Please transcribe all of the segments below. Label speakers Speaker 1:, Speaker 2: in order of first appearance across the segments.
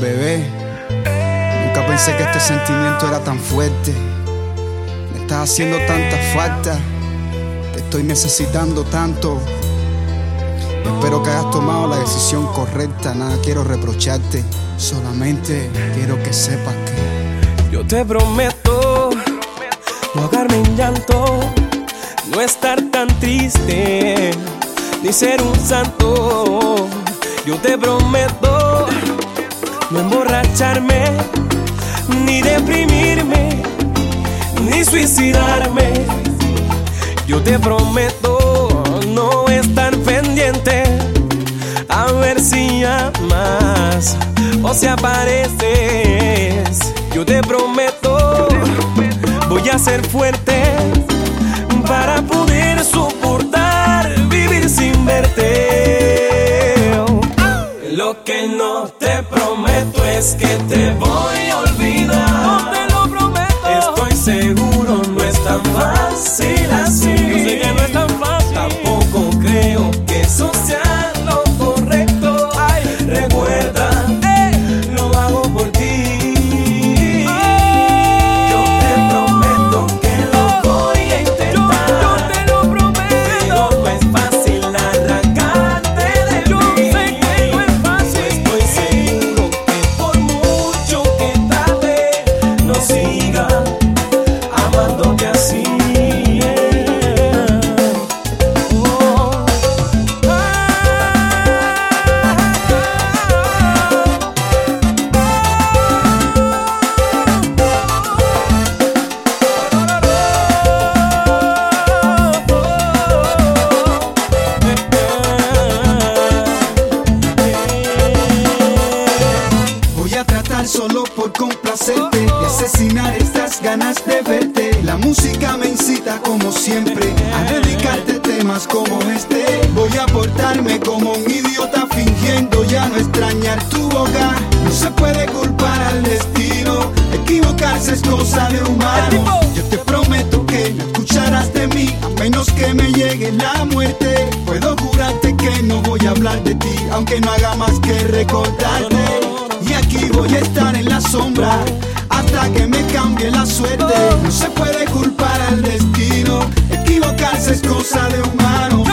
Speaker 1: Bebé, nunca pensé que este sentimiento era tan fuerte. Me estás haciendo tanta falta, te estoy necesitando tanto. Espero que hayas tomado la decisión correcta, nada quiero reprocharte, solamente quiero que sepas que
Speaker 2: yo te prometo no ahogarme en llanto, no estar tan triste, ni ser un santo. Yo te prometo no emborracharme, ni deprimirme, ni suicidarme. Yo te prometo no estar pendiente a ver si amas o si apareces. Yo te prometo, voy a ser fuerte para poder soportar vivir sin verte. Es que te voy a olvidar.
Speaker 3: No te lo prometo.
Speaker 2: Estoy seguro,
Speaker 1: ganas de verte. La música me incita como siempre a dedicarte temas como este. Voy a portarme como un idiota fingiendo ya no extrañar tu boca. No se puede culpar al destino, equivocarse es cosa de humano. Yo te prometo que no escucharás de mí a menos que me llegue la muerte. Puedo jurarte que no voy a hablar de ti, aunque no haga más que recordarte. Y aquí voy a estar en la sombra que me cambie la suerte. No se puede culpar al destino, equivocarse es cosa de humano.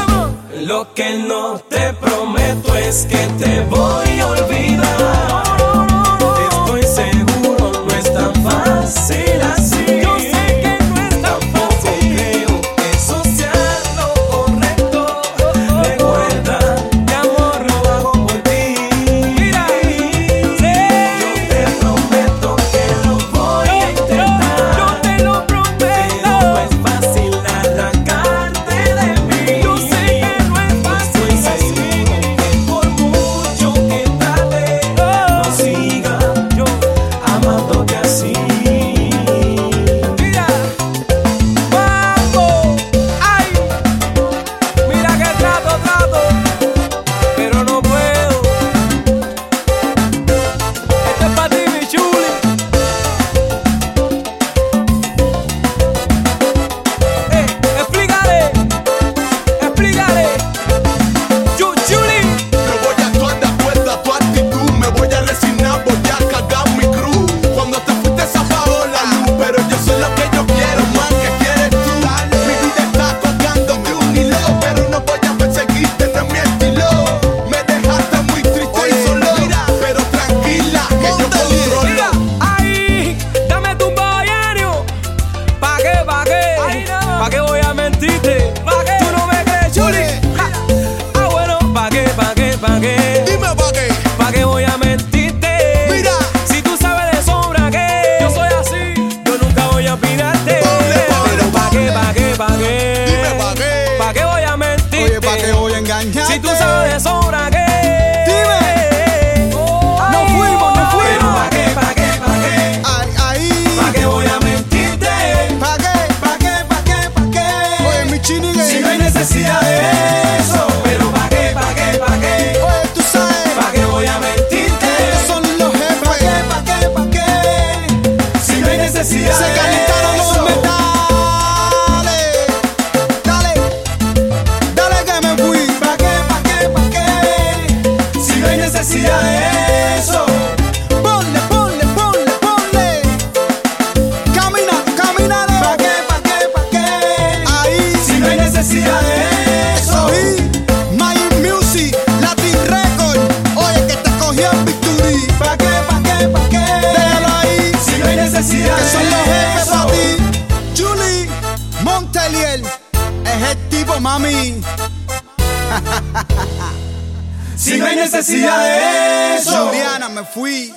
Speaker 2: Lo que no te prometo es que te voy
Speaker 4: see.
Speaker 3: Si tú sabes de
Speaker 1: mami.
Speaker 2: Si no hay necesidad de eso.
Speaker 1: Juliana, me fui.